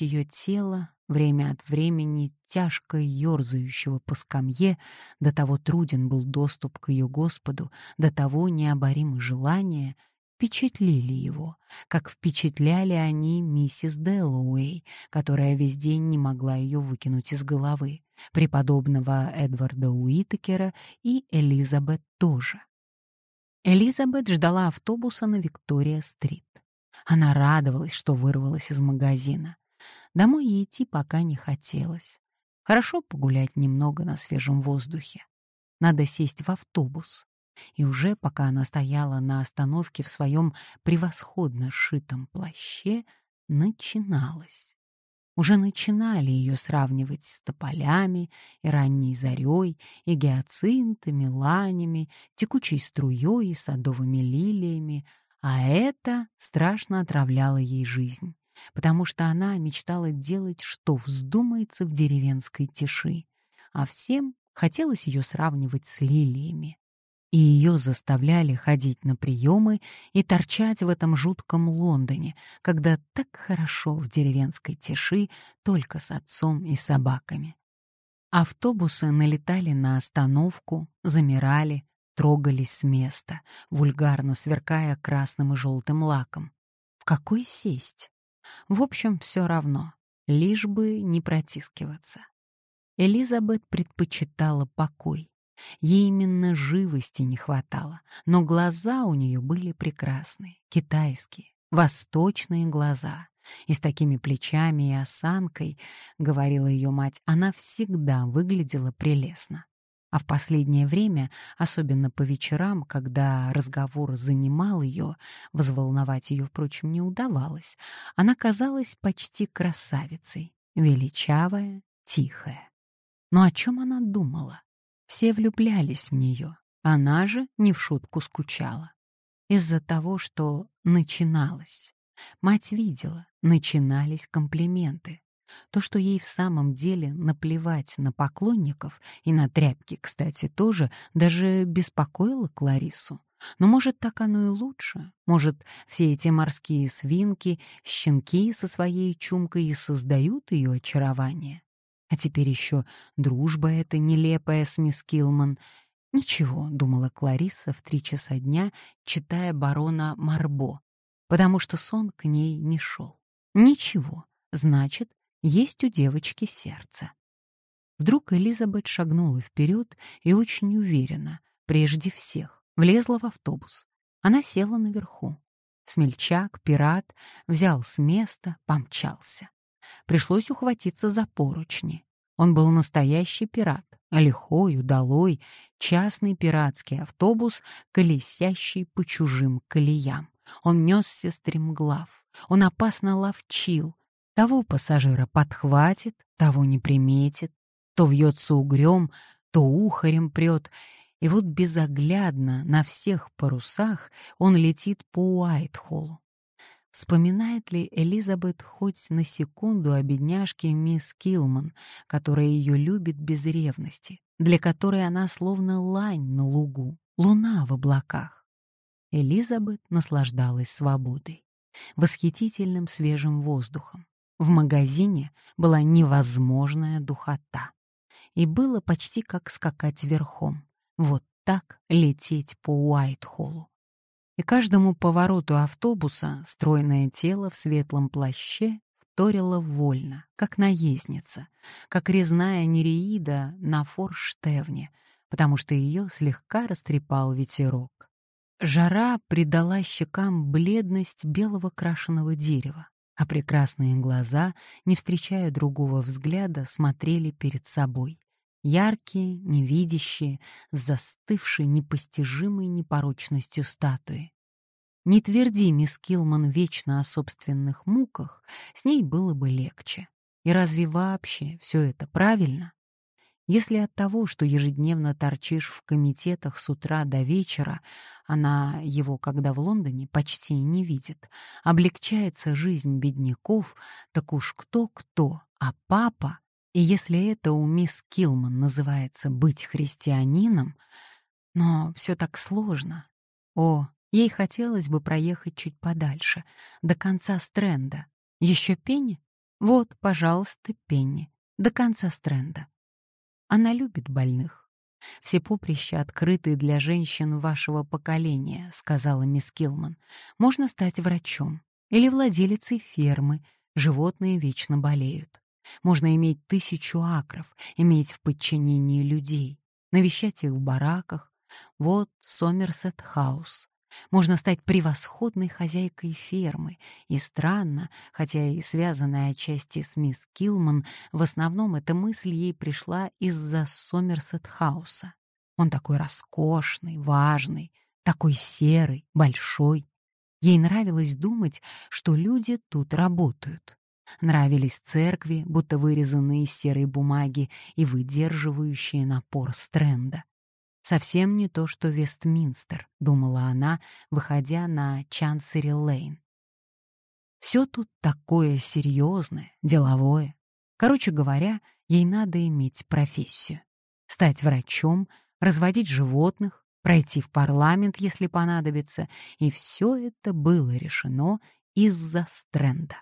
ее тела, время от времени тяжко ерзающего по скамье, до того труден был доступ к ее Господу, до того необоримы желания, впечатлили его, как впечатляли они миссис Дэллоуэй, которая весь день не могла ее выкинуть из головы, преподобного Эдварда Уитакера и Элизабет тоже. Элизабет ждала автобуса на Виктория-стрит. Она радовалась, что вырвалась из магазина. Домой ей идти пока не хотелось. Хорошо погулять немного на свежем воздухе. Надо сесть в автобус. И уже пока она стояла на остановке в своем превосходно сшитом плаще, начиналось уже начинали ее сравнивать с тополями и ранней зарей, и гиацинтами, ланями, текучей струей и садовыми лилиями, а это страшно отравляло ей жизнь, потому что она мечтала делать, что вздумается в деревенской тиши, а всем хотелось ее сравнивать с лилиями и ее заставляли ходить на приемы и торчать в этом жутком Лондоне, когда так хорошо в деревенской тиши только с отцом и собаками. Автобусы налетали на остановку, замирали, трогались с места, вульгарно сверкая красным и желтым лаком. В какой сесть? В общем, все равно, лишь бы не протискиваться. Элизабет предпочитала покой. Ей именно живости не хватало, но глаза у нее были прекрасные, китайские, восточные глаза. И с такими плечами и осанкой, — говорила ее мать, — она всегда выглядела прелестно. А в последнее время, особенно по вечерам, когда разговор занимал ее, взволновать ее, впрочем, не удавалось, она казалась почти красавицей, величавая, тихая. Но о чем она думала? Все влюблялись в нее, она же не в шутку скучала. Из-за того, что начиналось. Мать видела, начинались комплименты. То, что ей в самом деле наплевать на поклонников, и на тряпки, кстати, тоже, даже беспокоило Кларису. Но, может, так оно и лучше. Может, все эти морские свинки, щенки со своей чумкой и создают ее очарование. А теперь еще дружба эта нелепая с мисс Килман. Ничего, думала Кларисса в три часа дня, читая барона Марбо, потому что сон к ней не шел. Ничего, значит, есть у девочки сердце. Вдруг Элизабет шагнула вперед и очень уверенно, прежде всех, влезла в автобус. Она села наверху. Смельчак, пират, взял с места, помчался пришлось ухватиться за поручни. Он был настоящий пират, лихой, удалой, частный пиратский автобус, колесящий по чужим колеям. Он несся стремглав, он опасно ловчил. Того пассажира подхватит, того не приметит, то вьется угрём, то ухарем прет, и вот безоглядно на всех парусах он летит по Уайтхоллу. Вспоминает ли Элизабет хоть на секунду о бедняжке мисс Килман, которая ее любит без ревности, для которой она словно лань на лугу, луна в облаках? Элизабет наслаждалась свободой, восхитительным свежим воздухом. В магазине была невозможная духота. И было почти как скакать верхом. Вот так лететь по Уайтхоллу и каждому повороту автобуса стройное тело в светлом плаще тараторила вольно, как наездница, как резная нереида на форштевне, потому что ее слегка растрепал ветерок. Жара придала щекам бледность белого крашеного дерева, а прекрасные глаза, не встречая другого взгляда, смотрели перед собой. Яркие, невидящие, с застывшей непостижимой непорочностью статуи. Не тверди, мисс Килман, вечно о собственных муках, с ней было бы легче. И разве вообще все это правильно? Если от того, что ежедневно торчишь в комитетах с утра до вечера, она его, когда в Лондоне, почти не видит, облегчается жизнь бедняков, так уж кто-кто, а папа, и если это у мисс Килман называется «быть христианином», но все так сложно. О, ей хотелось бы проехать чуть подальше, до конца стренда. Еще Пенни? Вот, пожалуйста, Пенни, до конца стренда. Она любит больных. «Все поприща открыты для женщин вашего поколения», — сказала мисс Килман. «Можно стать врачом или владелицей фермы. Животные вечно болеют. Можно иметь тысячу акров, иметь в подчинении людей, навещать их в бараках. Вот Сомерсет Хаус. Можно стать превосходной хозяйкой фермы, и странно, хотя и связанная отчасти с мисс Килман, в основном эта мысль ей пришла из-за Сомерсет-хауса. Он такой роскошный, важный, такой серый, большой. Ей нравилось думать, что люди тут работают. Нравились церкви, будто вырезанные из серой бумаги и выдерживающие напор стренда. Совсем не то, что Вестминстер, думала она, выходя на Чансери-Лейн. Все тут такое серьезное, деловое. Короче говоря, ей надо иметь профессию. Стать врачом, разводить животных, пройти в парламент, если понадобится, и все это было решено из-за стренда.